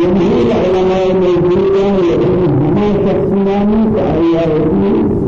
جميع العلماء الموجودين يقولون هما شخصيان تعيارتين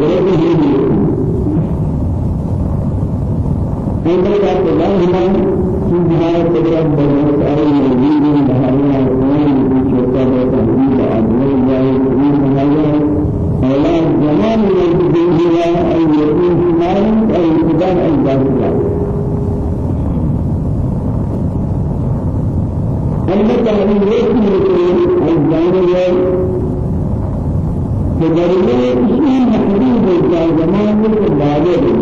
غير هي في بهاي تجرب بنات أي نبي من بهاي أقوال بيشوفها بتحديد أدوار جاي من بهاي أولاد زمان من يكون في مال أي تجربه اسی مطلوب جا زمان کو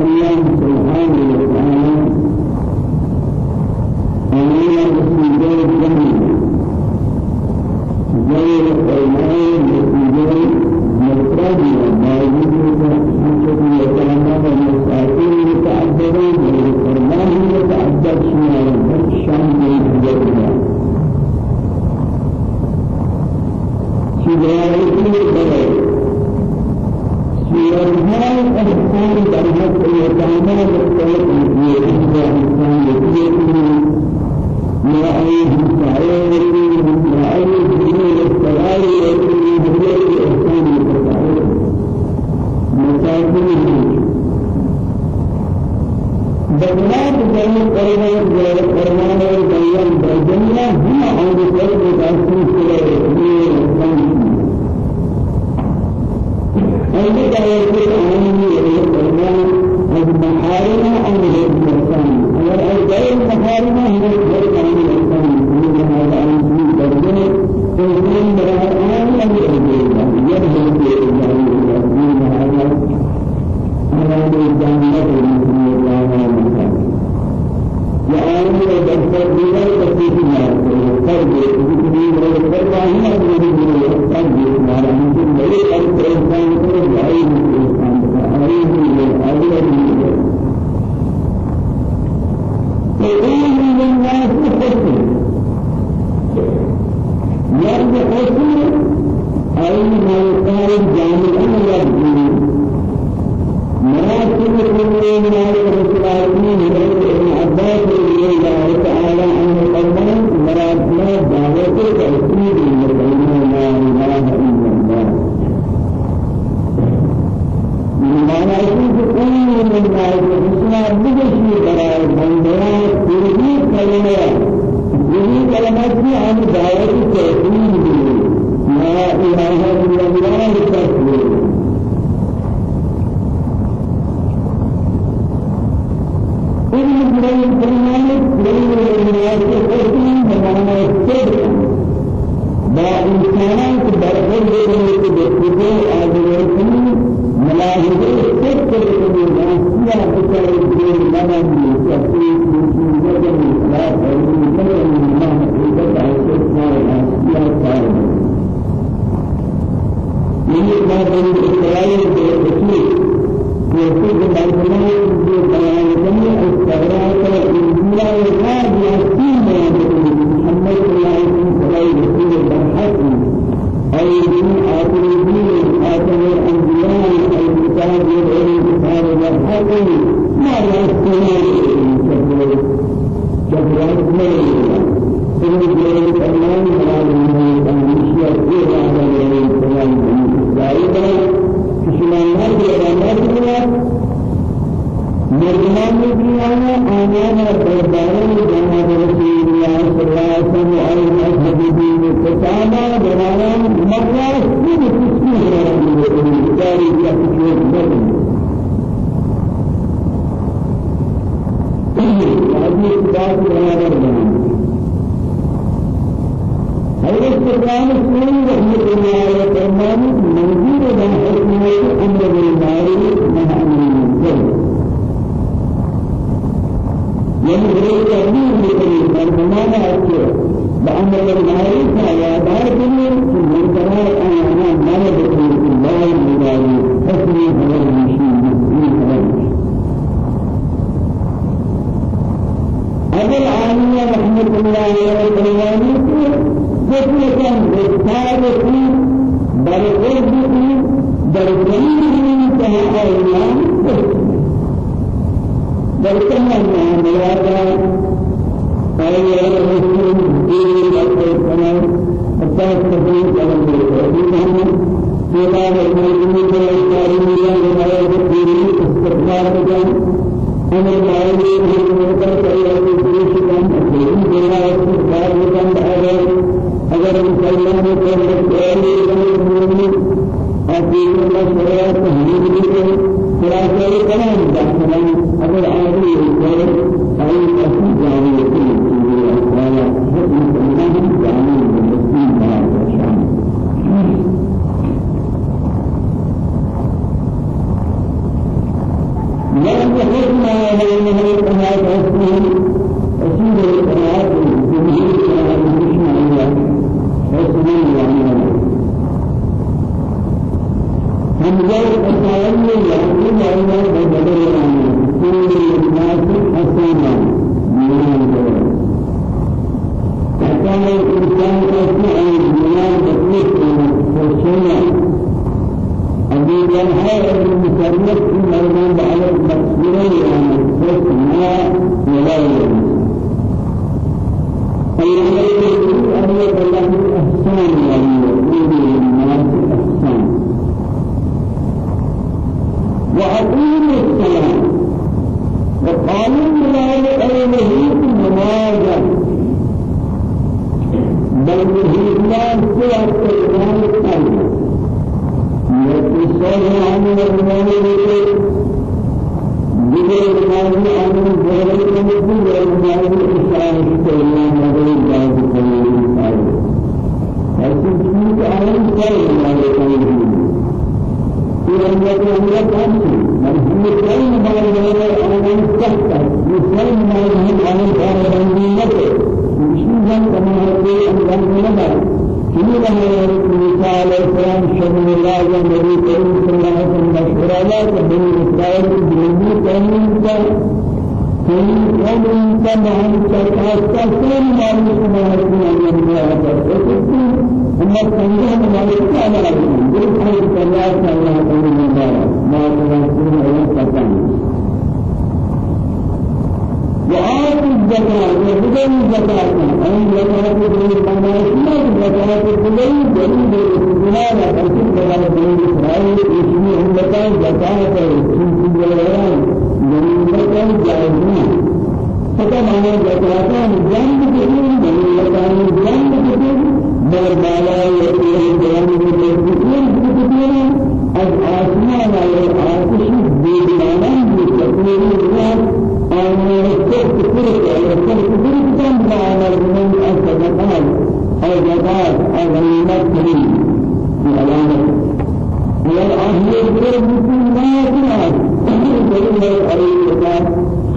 الله سبحانه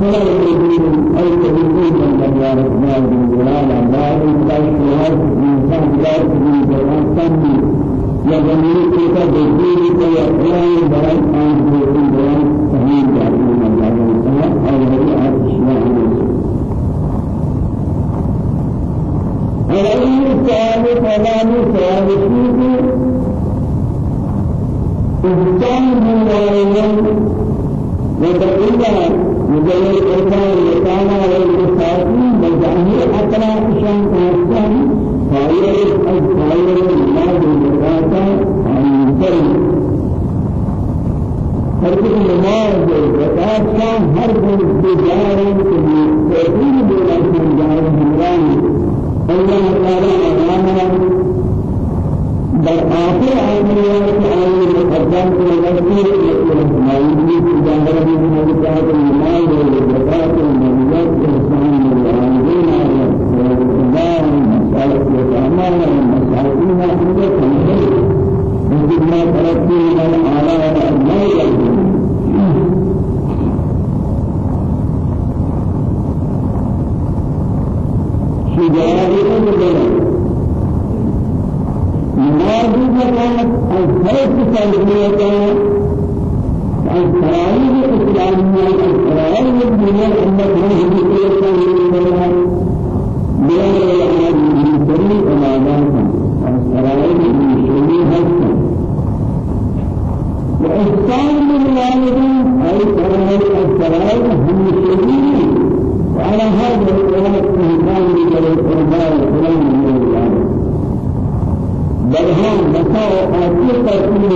خلال الدين أي تبين من الله سبحانه وتعالى بعد الشهادة من ذات من جواب یا زمین کے کا دیکھنے کو یا قرآن برائے آن کو بیان صحیح جاتی ہے اللہ تعالی اور ہری آپ اشیاء اور این سوال سوال سوال شیء انسان من العلم وتقول مجرد الإنسان يتعامل على المساعدين بجانب أطراف شان كاستان خير الخير الله بالزكاة عن الكرم هركل نماز زكاة شان هر من بجار كثير بلا من جار الله تعالى أمامنا در آخر آیات آیات مقدم کو نذیر مولوی کی جانب میں مجھے ایمان و زکات و مزیات و احسان و الوالدین و الخدام مسائل و اعمال و مسائل ما ہمیں سمجھے مسجد ما ترقی من اعلی و اجمل شجاعت موجود كانت الخير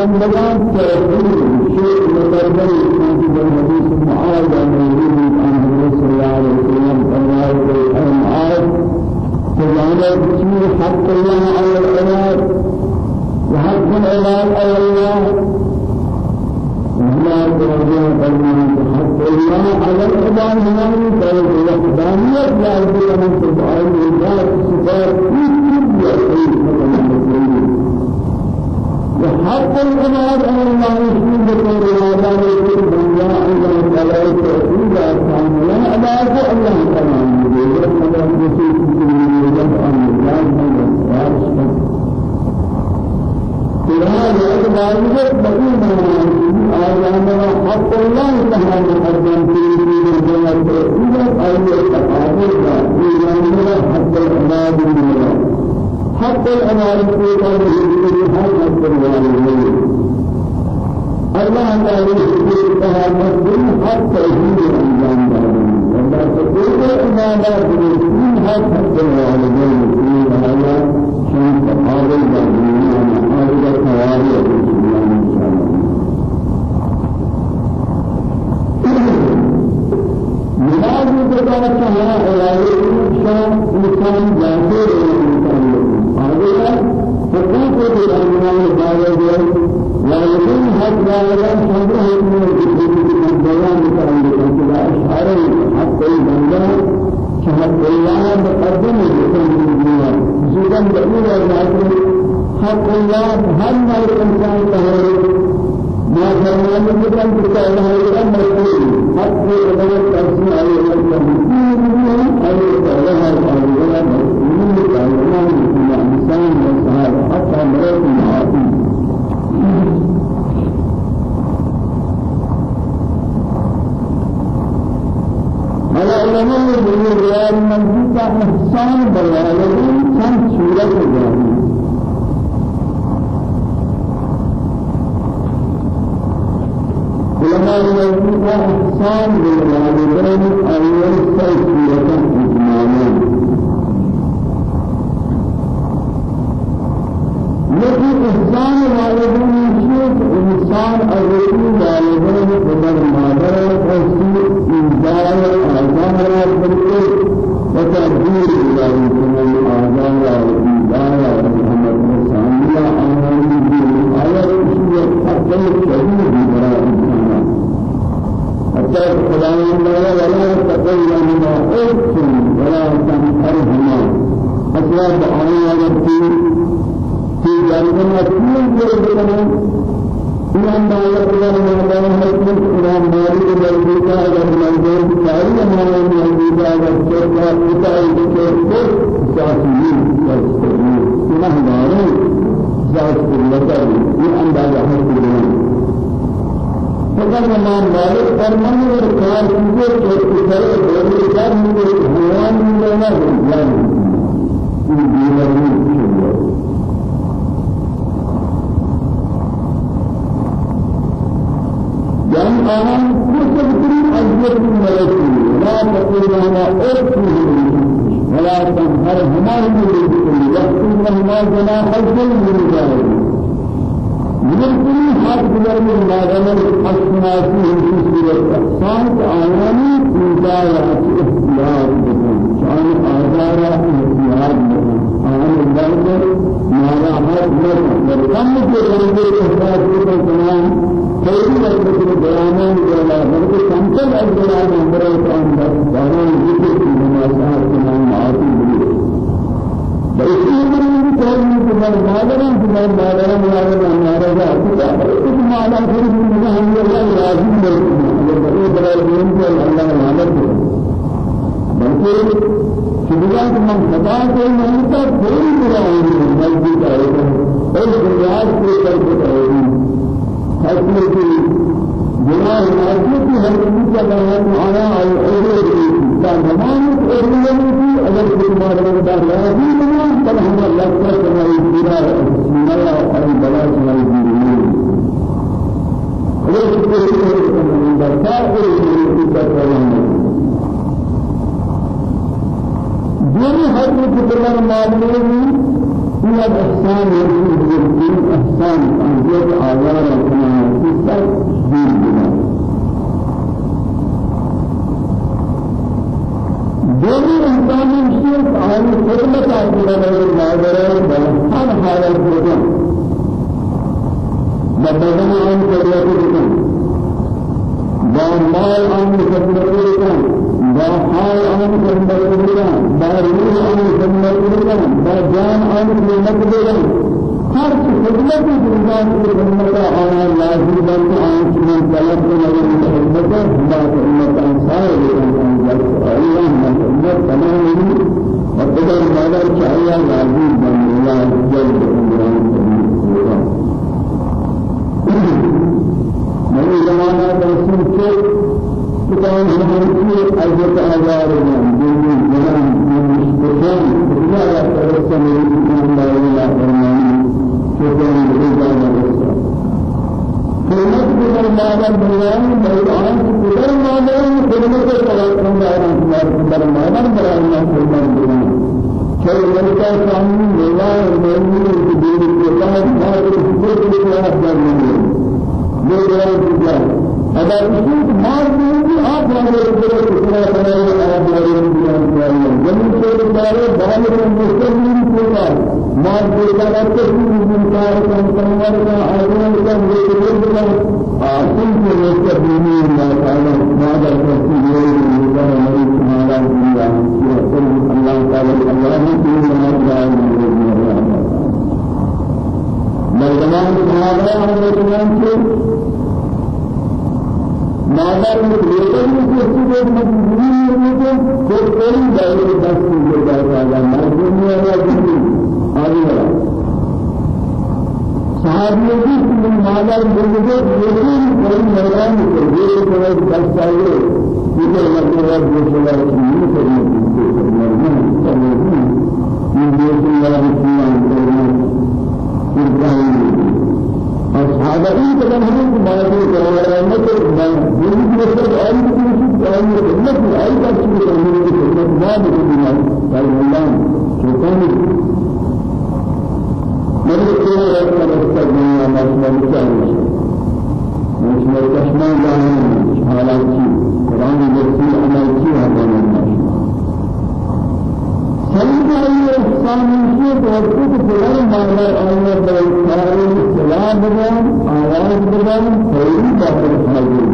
حق بندگان تركين شيء مدربي في الحديث معاذ عن النبي صلى الله عليه وسلم. فرماه المعاذ فجعل بسم حق الله على العباد وحق العباد على الله الله تعالى فرمان حتى الله على الأبان همان فإن الوحدانية لا يدري من وحق العباد أن الله يشهد بكل هذا ويقول بالله الله تعالى توحيد أرحام لا أبعد الله تعالى يقول الله يسوع في كل يوم أن الله تعالى لهذا الواجب بقي آيانا حق الله تعالى مقدم في الدنيا إذا أي تقابل إيماننا حق الأمام بالله حق الأمام في قلبه. حق الوالدين الله تعالى يقول تعالى حق توحيد الأنجام ولا تقول عبادات الدين حق الوالدين في هذا شيء تقابل هذا الثوابت إن شاء الله مراجع بذلك هنا إلهي شان إنسان جاهل غير هذا فقط في الأمر الدعوة ولكن حتى لا تنتهي من البيان متعلقا بالأشعار حتى البندر شهد الله مقدم جسم الدنيا زوجا بقول ذاته حق الله هل ما الإنسان له ما فرمان تقول هذا الأمر حق الله تسمع الله تعالى من من إنسان مرات معاصي على علماء الرياض من إحسان بيانه كم إحسان بالوالدين أول سيئة إجمالا لكن إحسان الوالدين شيء إنسان الرسول والدين قدر مادر وسيء إنزال آزار بالكل وتأدير إلى من آزار وإنزال محمد رسول الله آمين آية شيء حتى الشهيد براء حتى خداوند ولا تقول ما أكتم ولا تنحرهما أسباب آية في في جانبنا كل جانبنا إمام مالك رحمه الله حكم إمام مالك مرجوكا أجر مرجوك ساري أمام مرجوكا أجر شركا إتاي بشركة ساسيين ساسيين إمام مالك ساسيين لكي يأندى حكم فقط امام مالک فرمان اور کار چیزیں جو کسر بولے کار مجھے حیوان میں نہ كل أجر من ملكه لا تقول لنا أرسل ولا تنهر هما من وقت لهما جناح الجل من يمكن حد بدر من مادام الأسماء في سورة الأحسان آياني إنجاز اختيار بكم شان آزار اختيار بكم آن الدرجة ماذا حد لكم كم جرمه إحساس بكم تمام كيف لكم بيانا ولا بلکہ کم سے کم بيان نمبر كان بس داران ذکر کی مناسبات تمام معاصی بلی بس كون كمان مادران كمان مادران مادران مادران كمان مادران كمان من هم الله لازم بقول بقول بقول الله مادر بلکہ شجاع من خطا کوئی نہیں تھا کوئی برا نہیں مجبور ہے اور بنیاد کے پر ہے حسن کی جناح ناصر کی ہر چیز کا بیان آنا اور اور زمان اور اگر کوئی مادر کا لازم بل هم الله كما يقول بسم الله أي بلا كما يقول وليس كل من بساطة دوني حد كتبنا معلومة من الإحسان يجب الإحسان أن يجب آيار كما يقول دين دومی انسانی شیخ آنی خدمت آتنا نظر ناظران بلحان حالت بکن ببدن آن خدمت بکن با مال آن خدمت بکن با حال آن خدمت بکن با روح آن خدمت بکن با جان آن خدمت کی خدمت آنا لازم بن آن کی طلب نظر خدمت ہمارا خدمت انصار بکن الله ما خدمت تمام وقدر ماذا شاء لازم بن الله جل وعلا من زمانہ رسول کے كتاب هنري أجر أجار من دين جنان من مشتكين لا يترسم من الله إلا فرمان كتاب الرجال والرسول خدمت بدر مادر بيان بيان بدر مادر خدمت كلام داران بدر مادر بيان خدمت بيان كي ملكا سامي ملا ملي دين كتاب ما يقول كتاب من دين بيان اگر اسی مال نہیں آپ لوگوں کو کتنا کرے آپ لوگوں کو چاہیے زمین کے بارے بال کو مستقبل کو کا مال کو کا کے بھی کار کا کنور کا آئین کا یہ کا آسن کے مستقبل میں اللہ تعالی ماذا کرتی ہے یہ ہماری ہمارا دنیا اللہ تعالی اللہ نے ہمارا مردمان ہمارا ہمارے مادر میں لیکن اس کو مجبوری ہے کہ کوئی کوئی دائرے دست میں جاتا ہے مجبوری ہے کہ آگے بڑھا صحابیوں کی مادر بندے لیکن کوئی میدان میں یہ کوئی دست آئے یہ مطلب ہے کہ وہ نہیں کرنے کی کوشش کرنا ہے یہ یہ اللہ کی مان أصحاب إيه كلام هم ما يقول كلام ما يقول ما يقول مثل أي شيء كلام مثل أي شيء كلام ما يقول ما قال الله شيطان من يقول لك أنا أستغنى ما اسمه كلام ما اسمه كشمان جاهل حالات شيء قرآن يقول أنا شيء هذا ما سيدنا إحسان الشيء وقت فلان ما لا أمر بالإسلام سلام بدان آواز بدان خير بابر حاضر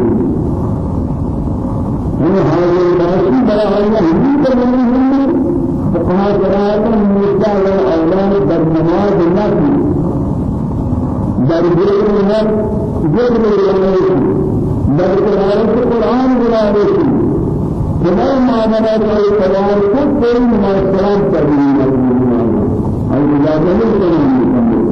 هو حاضر باشي بلا حاضر هندي كلام هندي فقها قراءة موسى والأولاد در نماز النبي در غير النبي غير النبي در قراءة القرآن قراءة تمام معاملات کو کوئی مناسبات کر نہیں ہے اور اجازت نہیں کریں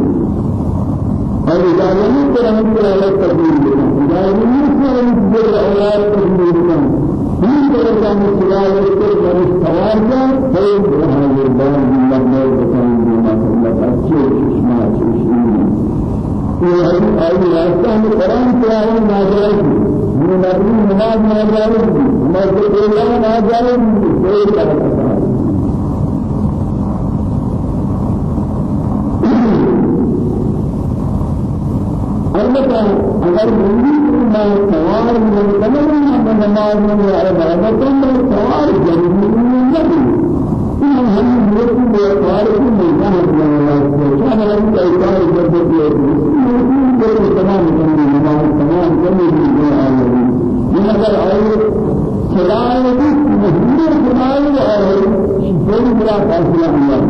اور اجازت نہیں کریں کہ اللہ تبدیل کریں اجازت نہیں کریں کہ اللہ تبدیل کریں این طرح کا مسئلہ ہے کہ جب سوال کا کوئی بہا یہ بان اللہ نے بتائیں دینا اللہ اچھے چشمہ چشمہ یہ ہے آئی راستہ میں قرآن قرآن نازل من نبي نماز ما جاري مسجد الله ما جاري کوئی طرف البته اگر بندی ما سوال من تمام من نماز من عبادت من سوال جنبی نہیں این ہم لوگ کو سوال کو نہیں جانا ہے کیا ہے کہ ایسا ہے كل تمام جميع نماز تمام الجماعة من أجل آية سلام مهمة سلام آية كل بلا فاصلة الله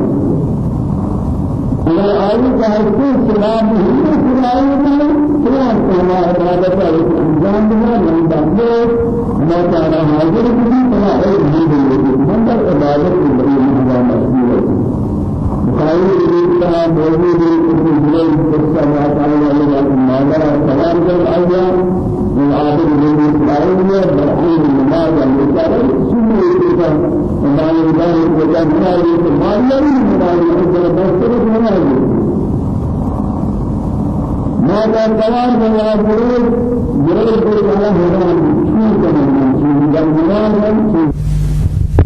أجل آية كهذه سلام مهمة سلام سلام كما عبادة الإنسان بها من بعده ما كان حاضر به فلا أي حاضر من عبادة الإنسان مسؤول بخاري الإسلام موجود في جلال قصة ما تعالى عليه ما جرى سلام جل أيام من عابد من إسرائيل برحيم النماذج المسائل سنة الإسلام وما يدعي وكان هذه ما يريد من هذه الأسرة بس ما يريد ما كان سلام من عابد جلال قصة ما هو شو كمان جل منام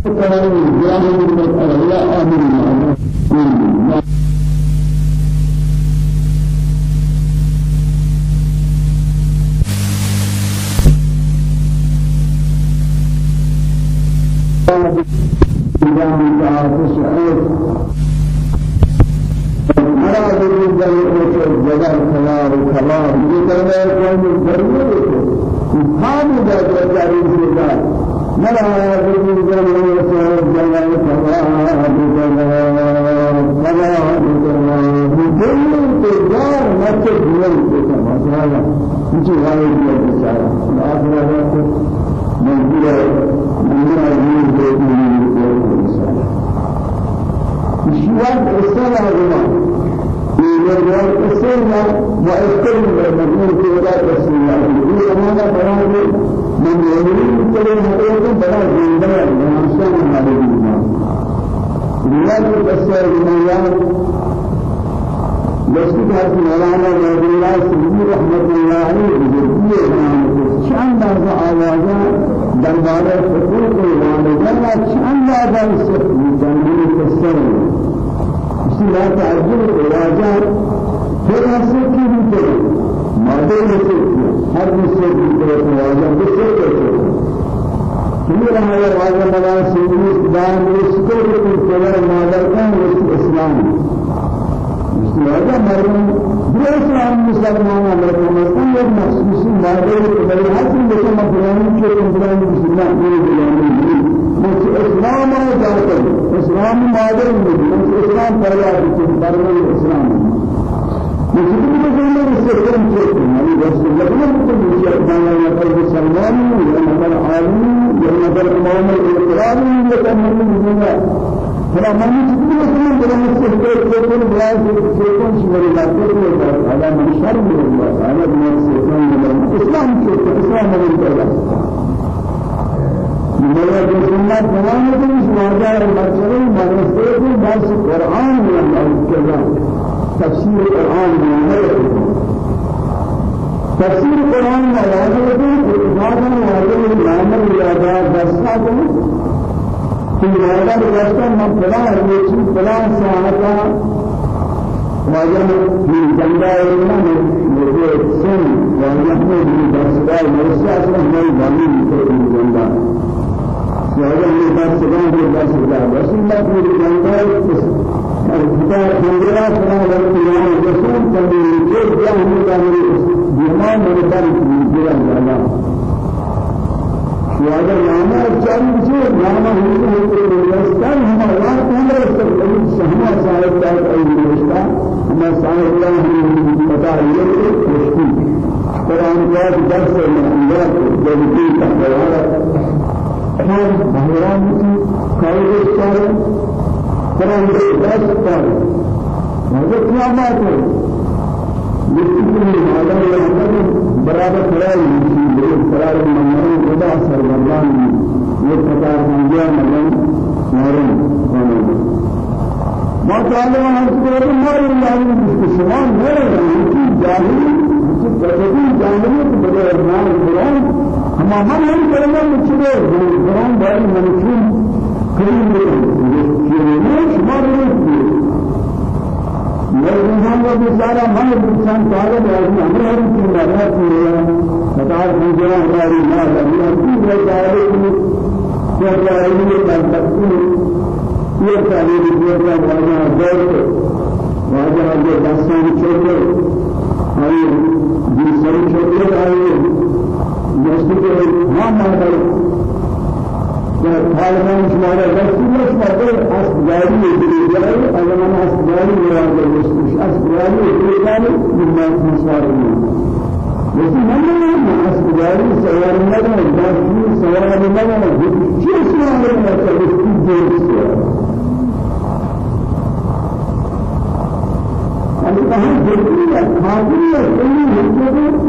شو كمان جاهل من الأولياء آمين إمام شواد السنة هنا يجوز السنة وأكثر من كذا السنة في أمانة بناه من يمين كل هذا بنا زندة من سنة هذه رياض الأسر بنيان بس كتاب مولانا رضي الله سبحانه رحمة الله عليه بجدية شان بعض آوازات دربار حقوق والدنا چند آدم سخت جنبی اسی لا تعجب واجب پھر ایسے کی بھی کرے مادة نسيت هر نسيت بيت واجب نسيت كل هذا واجب بلا سيدي دان نسيت كل مادة كان إسلام إسلام مريم بإسلام مسلمان مريم مسلم یک مخصوص مادة بلا حسن بسم الله كي إسلام مسلمان مريم إسلام جاهل إسلام مادة إسلام فرياد إسلام مسلم مسلم مستقيم كيف يعني بس لكن ممكن يجي ما يقول مسلمان ولا مثلا عالم ولا مثلا إمام الإسلام ولا مثلا الدنيا فلا ما نجد مسلم ولا مستقيم كيف بلا سيكون شمال الأرض هذا من شر من الله هذا من من الإسلام كيف الإسلام من الله جو سنت بنانے کے اس واجہ مرچے مرسے کو بس قرآن میں اللہ کے تفسير القرآن من تفسير القرآن ما يعمل إذا وعليه العمل الأداء بسات في هذا الوقت من فلا يجي فلا ساعة واجب من جندا من يجي سن واجب من بسات مرسى من يجي من جندا واجب من بسات من بسات رسول الله من جندا الكتاب خندرا فلا والقيام الرسول تبين كيف يعمل كامل بيمان من دار جرا جانا وهذا نامه جاري شيء نامه هو الرسول هم الله هم الرسول سهما صاحب ذات أي رشتا ما صاحب الله من بتا يلي رشتي قرآن جاء درس من الله جلدي تحوالات كان بهران کی قائد قرآن دست کار هذا قیامت ہے لیکن هذا يعتبر برابر قرار يجي قرار من خدا سرگردان یہ قرار من گیا مگر نارن ما تعالى عن سورة ما يعلم بالشمال ما يعلم جاهل جاهل جاهل بدر ما القرآن هم ما هم كلام مشهور القرآن بعد من يشوف كل يوم شما بنوشي مرزان کو بیچارہ من انسان پاگل ہے ہمیں ہر چیز لگا ہے فتار بجا ہماری ماں ہے کہ وہ چاہے کہ وہ چاہے کہ کل تک یہ کہ وہ کا واجہ دور واجہ جو دستان چھوٹے آئے جن سر چھوٹے آئے مسجد هم هذا طالبان شماره مسجد شماره أسباري يدري أنا ما أسباري مراد المسجد أسباري يدري جاري من الناس مسارين لیکن ہم نے مسجداری سوار لگا مسجد سوار لگا چیز سوار لگا چیز دیر سے ہم کہاں دیکھیں حاضری ہے کوئی حکومت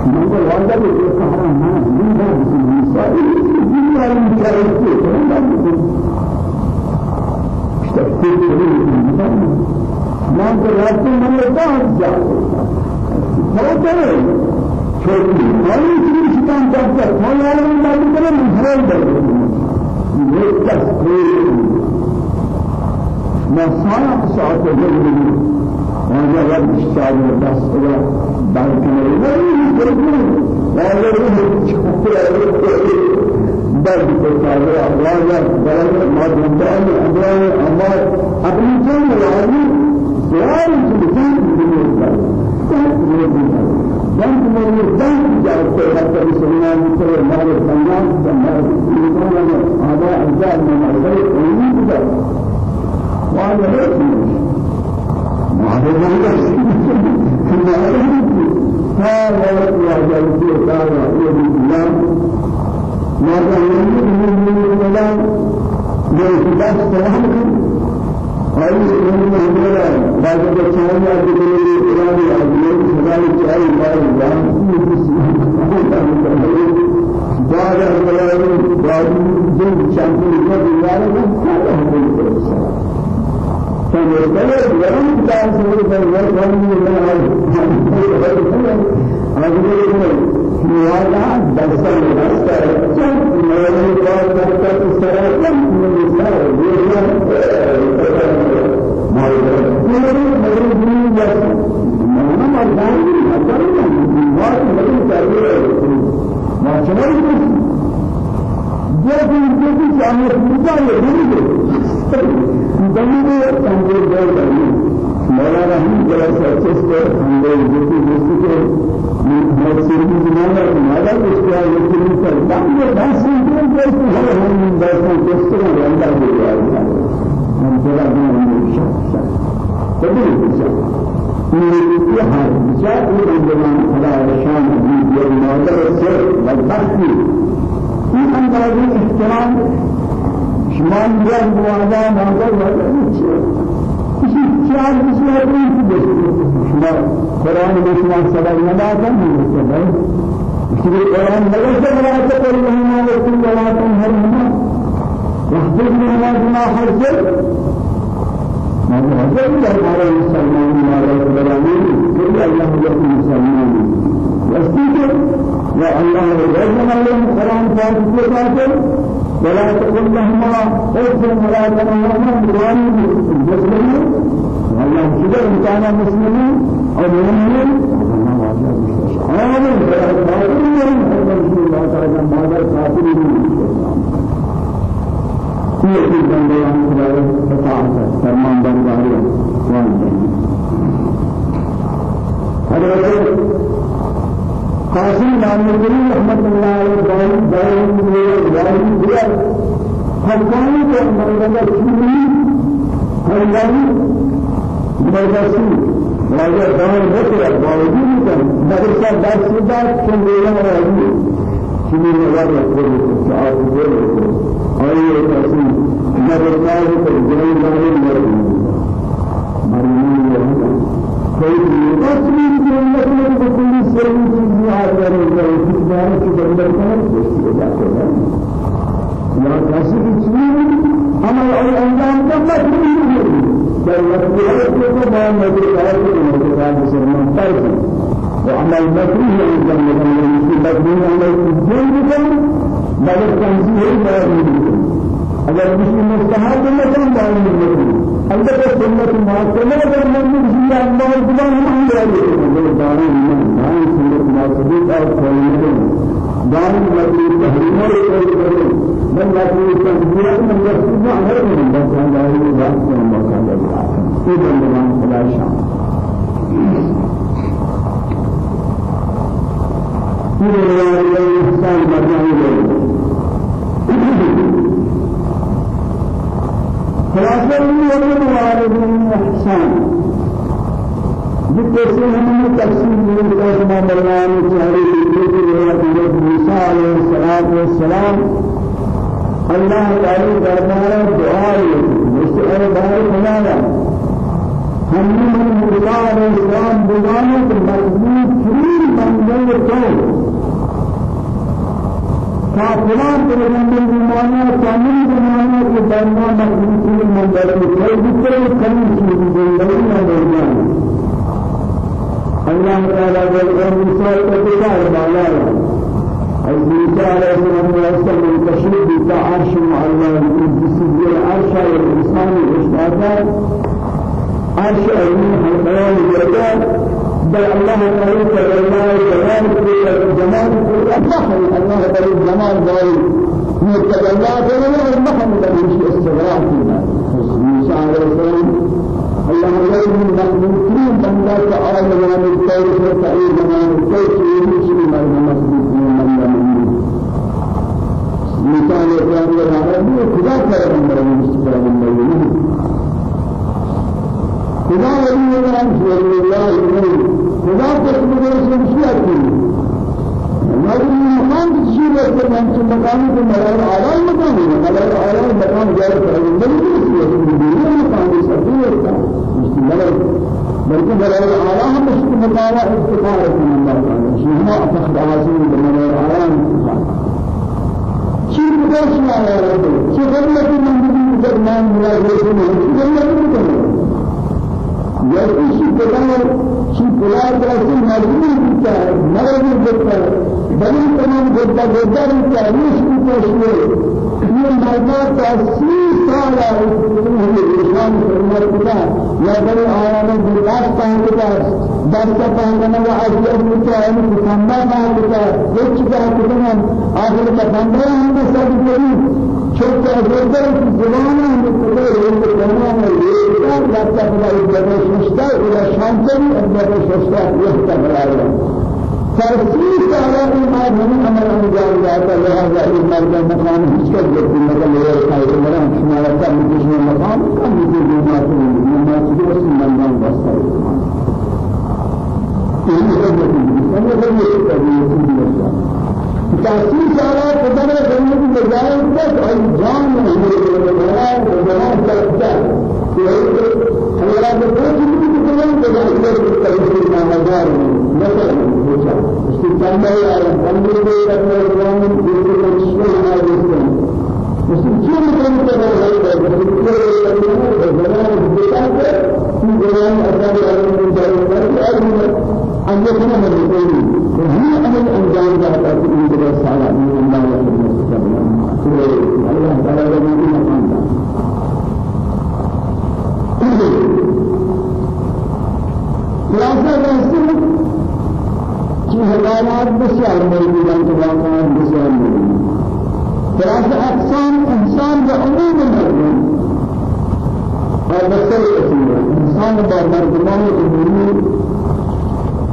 Mereka warga itu sekarang mana juga bisa bisa. Ini yang bicara itu orang itu. Kita perlu mengenal. Mereka waktu mereka jauh. Kalau tahu, jadi kalau itu kita dapat, kalau orang lain dapat mengharap dari mereka sekali. Masalah saat ini, mereka berbicara tentang bahkan mereka يجب أن يكون تفسير ما قرأت من الدعاء هو كذا شوفي ما يصير شيطان تفسير ما يعلم ما يقول من حلال ده تفسير ما صار ساعة جل وهذا رب الشعب بس ولا بعد كده لا يقول لا يقول درد ما دندان اقوال امار سارة يا جلسي سارة يا بسلام ما تعلمني من الكلام ليس بس كلام أي من الكلام بعد الكلام يا بسلام الكلام يا بسلام سلام الشاي ما الكلام بعد الكلام بعد جن شامل الكلام بعد الكلام يأتي من الكلام يأتي من الكلام يأتي من الكلام جاء سوري بير كان من الله نوالا دستا دستا چند میلی کار کرتا سرا کم میلی سرا دیگر مالک میلی میلی دنیا جس مانا مردانی مردانی دیوار میلی کاری ما چنان کسی جو بھی جو بھی چاہے پوجا یہ نہیں دنیا سنجے دے مولانا هم جلسة أسسته هم جلسة جلسة مقصود زمانة ماذا تشتغل يمكن كذا بس يمكن بس هذا هم بس تشتغل عند الله من جل من الشخص تدري بس في حال جاء إلى الزمان على شان الدين ماذا السر والبحث في أنداز احترام شمال جل وعلا ماذا ولا شعر بسیار نیست شما قرآن به شما سبب ندادن میشه اسی قرآن نگفته ولا تقل لهما وقل ولا تنهرهما واحفظ لهما بما حرزت ما حرزت دربار مسلمان ما رسولانی كل الله يكون مسلمان واستيقظ يا الله ربنا لهم قرآن فاتح ولا تقل لهما اغفر ولا تنهرهما قرآن مسلمان والله شجر كان مسلمين أو مؤمنين آمين كافرين الله تعالى ماذا كافرين هي في بنديان خدای فتاة فرمان برداری وان حضرت قاسم نامدری رحمت اللہ علیہ دائم دائم دائم دائم دائم حقانی کو مرد چیزی حقانی مدرسي راجع دار بكرة باوجود كان مدرسة درس دار كم ليلة راجع كم ليلة راجع ساعات كل أي تأسي مدرسة كجري دار مريم کوئی اصلی جنت میں کوئی سری چیز آ رہی ہے اس بارے کی جنت میں کوشش جاتے ہیں یا کسی چیز ہمیں اور انجام کرنا ضروری ہے فالمسؤولية كما نقول هذا الموضوع بسرمان فرق وعمل مكروه يلزم من المسلمين على الدين بل التنزيه لا يمكن اگر مسلم مستحب مثلا لا يمكن البته سنة معصمة اگر من مسلم الله زبان هم يعلمون دارين من دارين سنة معصمة أو كلمة دارين مكروه تحريم من لكن تنزيه من يحسن على من بس هذا هو ذات في بندگان خدا شان. في روایت احسان مجانی خلاصہ یہ ہے والدین احسان جس سے ہم تفصیل میں ترجمہ بیان چاہے کہ حضرت موسی علیہ السلام اللہ تعالی دربار دعا ہے مستعار بار بنایا همین مردار اسلام بگانه که مضمون ترین منزل تو کے منزل بمانا کامل بمانا کہ بنا مضمون ترین منزل تو جتنے کمی چیز زندگی میں موجود اللہ تعالی جل مثال دکھا بالا ہے۔ از موسی علیہ السلام واسطہ منتشر بتا عرش معلم الجسد العرش والإنسان والإشتاقات عرش علمي حلقان بل الله تعالى الله جمال كل جمال كل الله الله تعالى جمال ذلك متجلى كلمة الله تعالى شيء استغراق موسى عليه السلام الله تعالى من مخلوقين بندا تعالى جمال التاريخ وتعالى جمال التاريخ يمشي ما المسجد من من موسى عليه السلام خدا تعالى من مستقبل المؤمنين خدا ولی الله جل الله خدا تسبیح شمشیات کی نبی محمد شیء وقت من سے مقام کو ملائر اعلی مقام ہے ملائر اعلی مقام جائے کرے کی دنیا مقام سبھی ہوتا ہے ملائر بلکہ اعلی ہم اس کو مقام افتخار ہے اللہ تعالی شیما فخر ملائر اعلی شيء بدرس ما يعرفه شيء غير لكن من بدون من ملائر شيء غير لكن جیسے شی پلار شی پلار جیسے مجبور ہوتا ہے مرد ہوتا ہے بڑی تمام گودا ہوتا ہے اس کو پوچھئے یہ مرد تاثیر سال ہے اسلام فرمان خدا یا بڑے آیام بلاس پہن خدا درس پہن و عجیب ہوتا ہے مسلمان پہن خدا یہ چیزیں کتنا آخر کا بندہ ہم سب کری شوك أجودر زمانه مستقر هو زمانه يدا لا تقبل الجبل ششتا إلى شانتي الجبل ششتا يحتمل عليه ترسيل على ما من أمر أنجام ذاته لهذا المرد مقام هشكر جبت مثل غير خير مرام شمال كم جسم مقام كم جسم ما تقول ما تقول من من بصر إيه هذا هذا هذا هذا تأثیر سارا قدر کرنے کی بجائے تک انجام نہیں ہے جواب کرتا ہے ہمارا جو کے مثلا اس کی جاننا ہے اور بندے کو کرنے والا بالکل مشکل ہے جس اس کی مطلب ہے کہ ہے بالکل جواب دیتا ہے کہ جواب اثر علم جائے أن يكون من الدين وهي أمل أنجام ذات أكيد من الصلاة من الله سبحانه الله تعالى يقول حکایات بسیار موجود ہیں تمام بسیار موجود خلاصة أقسام إنسان بعموم المردم اور بسر كثيرة إنسان بمردمان الأمور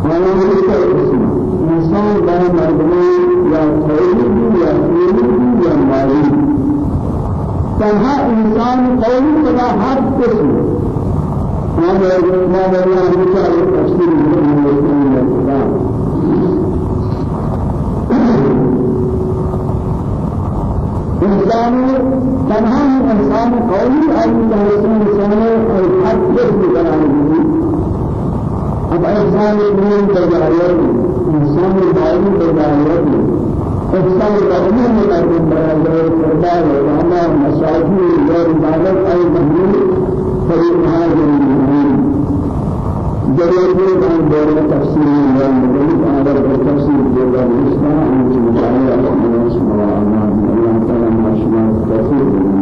وأنا ليس اسم إنسان بين مردمين يا خير يا خير يا مالي تنها إنسان قوي تلا هر قسم وأنا ما بنا بشار تفسير من الاسلام إنسان تنها إنسان قوي اي إنسان اي هر قسم بنا اب انسان من بجايات انسان باين بجايات انسان بدني من بجايات فرمان وما مساجد غير عبادت اي مهمل فريق هذا المهمل جريء عن دور تفسير والمدرك على التفسير جل الإسلام عن جميع الله سبحانه الله تعالى ما شاء تفسير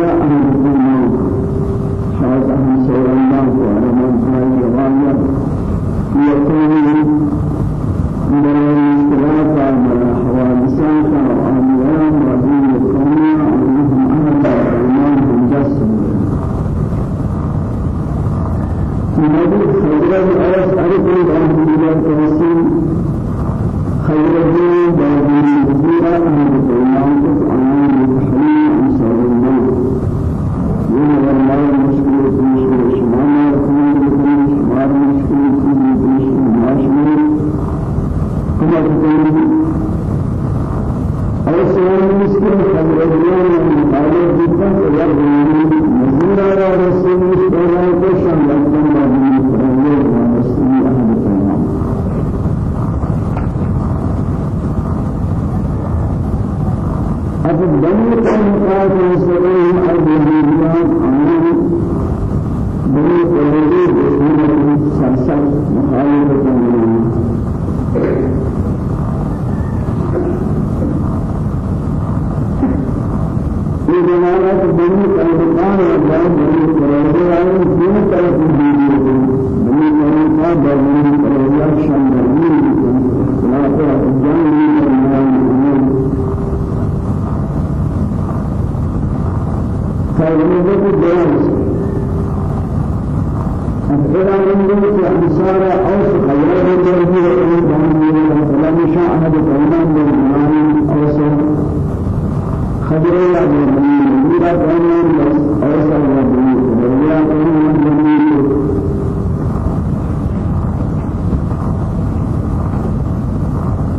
يا أهل الإيمان هذا من سير الله وعلى من يقول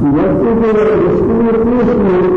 وقت کو رسول پیش میں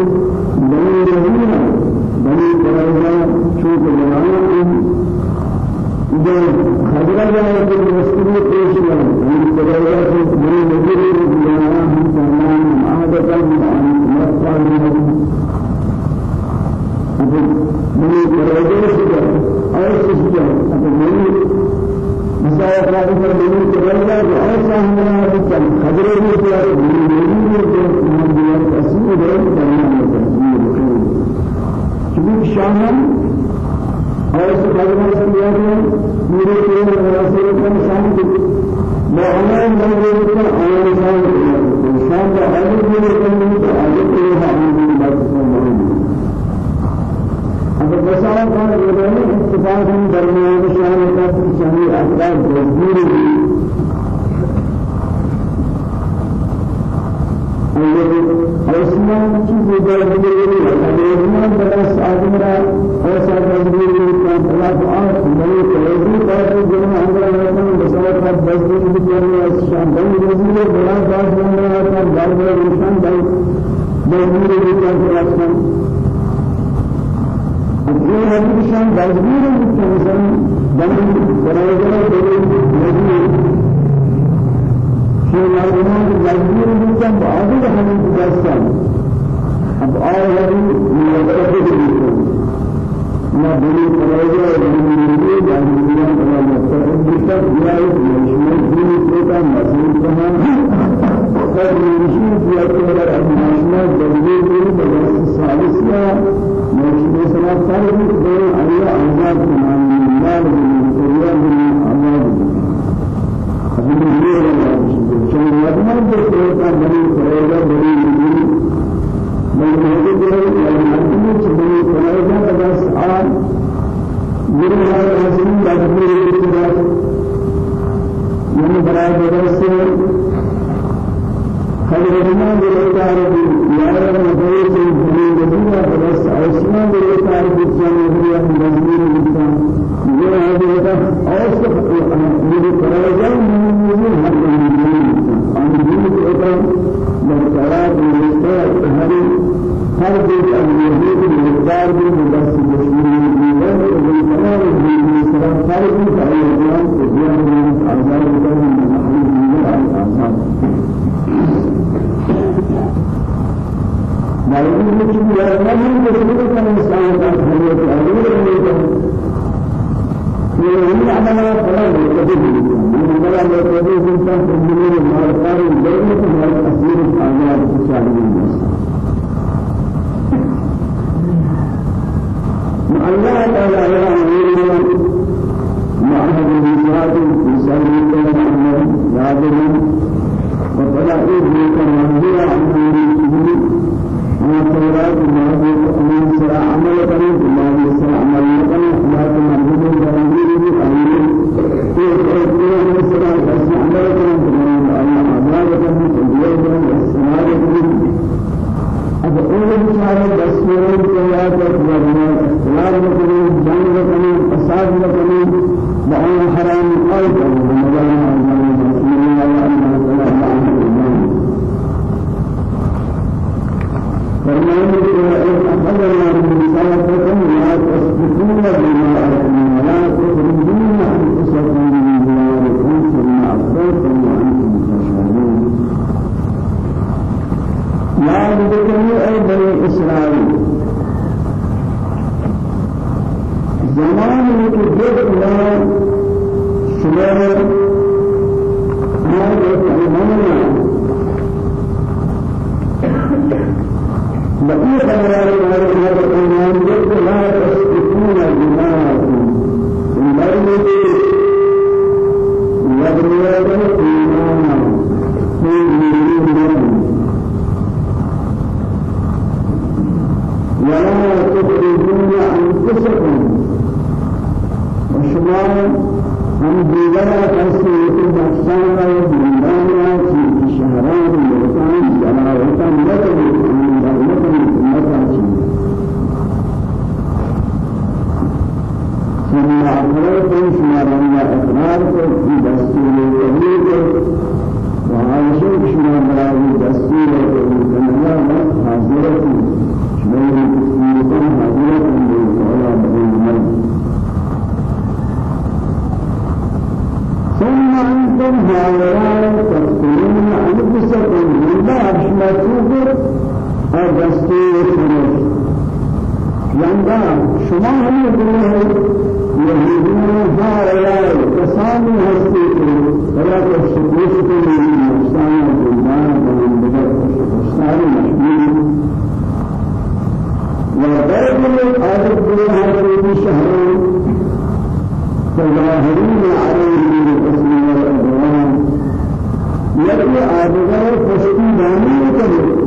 یکی آدگاه پشتی دانی نکنید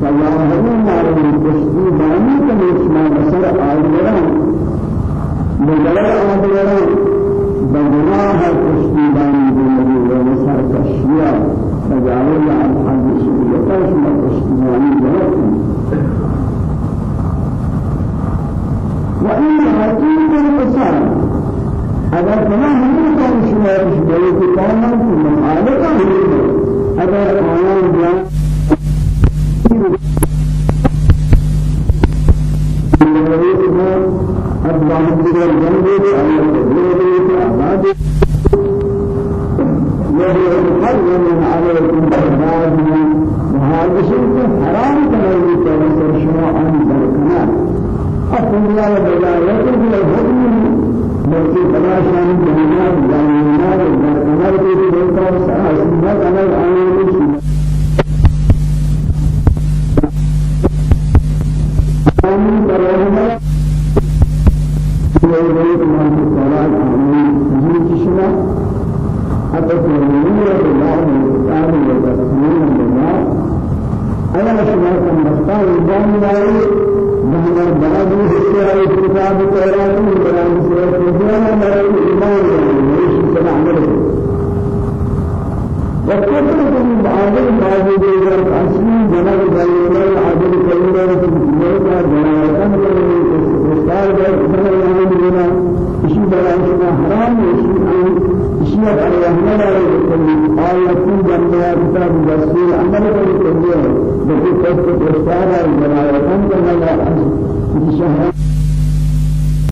فالله همین معلوم پشتی دانی